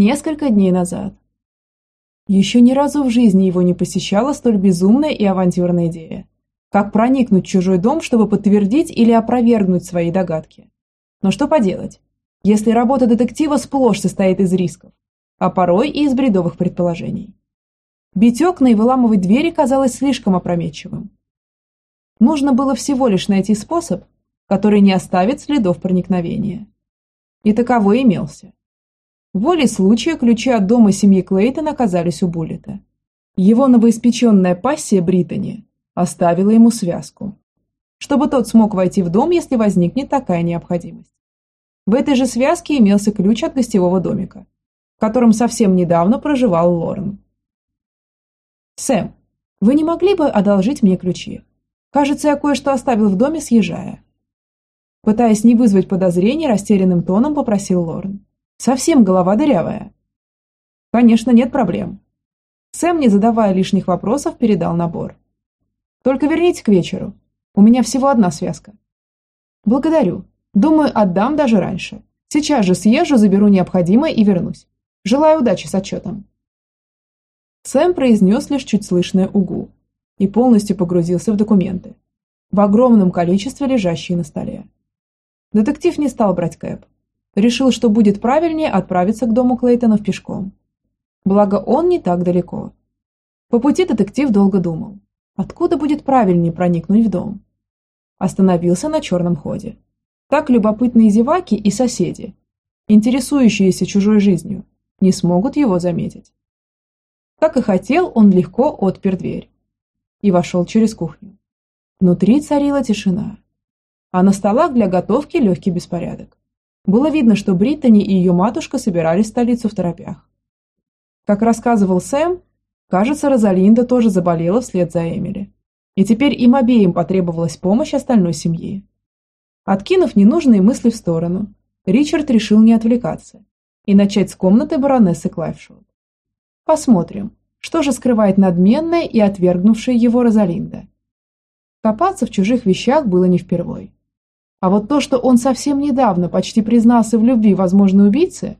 Несколько дней назад. Еще ни разу в жизни его не посещала столь безумная и авантюрная идея. Как проникнуть в чужой дом, чтобы подтвердить или опровергнуть свои догадки. Но что поделать, если работа детектива сплошь состоит из рисков, а порой и из бредовых предположений. Бить окна и выламывать двери казалось слишком опрометчивым. Нужно было всего лишь найти способ, который не оставит следов проникновения. И таковой имелся. Волей случая ключи от дома семьи Клейтон оказались у Буллета. Его новоиспеченная пассия Британи оставила ему связку, чтобы тот смог войти в дом, если возникнет такая необходимость. В этой же связке имелся ключ от гостевого домика, в котором совсем недавно проживал Лорен. «Сэм, вы не могли бы одолжить мне ключи? Кажется, я кое-что оставил в доме, съезжая». Пытаясь не вызвать подозрений, растерянным тоном попросил Лорен. Совсем голова дырявая. Конечно, нет проблем. Сэм, не задавая лишних вопросов, передал набор. Только верните к вечеру. У меня всего одна связка. Благодарю. Думаю, отдам даже раньше. Сейчас же съезжу, заберу необходимое и вернусь. Желаю удачи с отчетом. Сэм произнес лишь чуть слышное «угу» и полностью погрузился в документы, в огромном количестве лежащие на столе. Детектив не стал брать кэп, решил, что будет правильнее отправиться к дому Клейтонов пешком. Благо, он не так далеко. По пути детектив долго думал, откуда будет правильнее проникнуть в дом. Остановился на черном ходе. Так любопытные зеваки и соседи, интересующиеся чужой жизнью, не смогут его заметить. Как и хотел, он легко отпер дверь и вошел через кухню. Внутри царила тишина, а на столах для готовки легкий беспорядок. Было видно, что Бриттани и ее матушка собирались в столицу в торопях. Как рассказывал Сэм, кажется, Розалинда тоже заболела вслед за Эмили. И теперь им обеим потребовалась помощь остальной семьи. Откинув ненужные мысли в сторону, Ричард решил не отвлекаться и начать с комнаты баронессы Клайфшот. Посмотрим, что же скрывает надменная и отвергнувшая его Розалинда. Копаться в чужих вещах было не впервой. А вот то, что он совсем недавно почти признался в любви возможной убийце,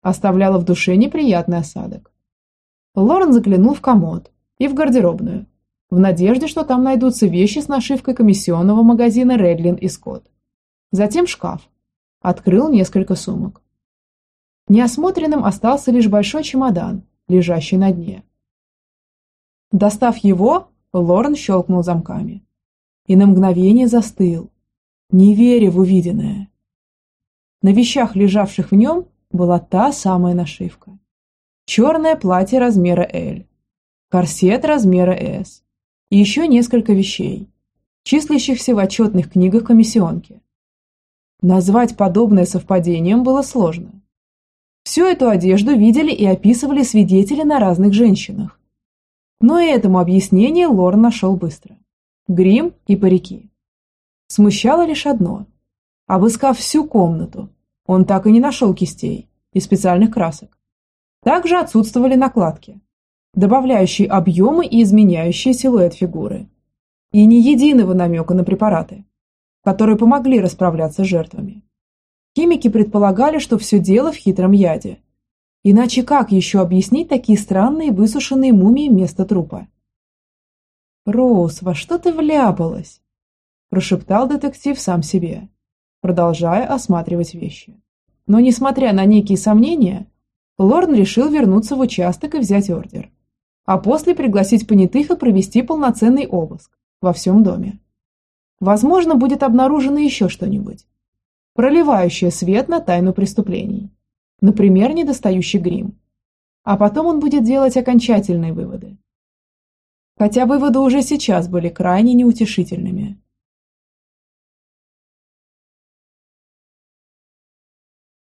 оставляло в душе неприятный осадок. Лорен заглянул в комод и в гардеробную, в надежде, что там найдутся вещи с нашивкой комиссионного магазина Редлин и Скотт. Затем шкаф. Открыл несколько сумок. Неосмотренным остался лишь большой чемодан, лежащий на дне. Достав его, Лорен щелкнул замками. И на мгновение застыл, не веря в увиденное. На вещах, лежавших в нем, была та самая нашивка. Черное платье размера L, корсет размера S и еще несколько вещей, числящихся в отчетных книгах комиссионки. Назвать подобное совпадением было сложно. Всю эту одежду видели и описывали свидетели на разных женщинах. Но и этому объяснение Лор нашел быстро. Грим и парики. Смущало лишь одно. Обыскав всю комнату, он так и не нашел кистей и специальных красок. Также отсутствовали накладки, добавляющие объемы и изменяющие силуэт фигуры. И ни единого намека на препараты, которые помогли расправляться с жертвами. Химики предполагали, что все дело в хитром яде. Иначе как еще объяснить такие странные высушенные мумии вместо трупа? «Роуз, во что ты вляпалась?» Прошептал детектив сам себе, продолжая осматривать вещи. Но, несмотря на некие сомнения, Лорн решил вернуться в участок и взять ордер, а после пригласить понятых и провести полноценный обыск во всем доме. Возможно, будет обнаружено еще что-нибудь, проливающее свет на тайну преступлений, например, недостающий грим. А потом он будет делать окончательные выводы. Хотя выводы уже сейчас были крайне неутешительными.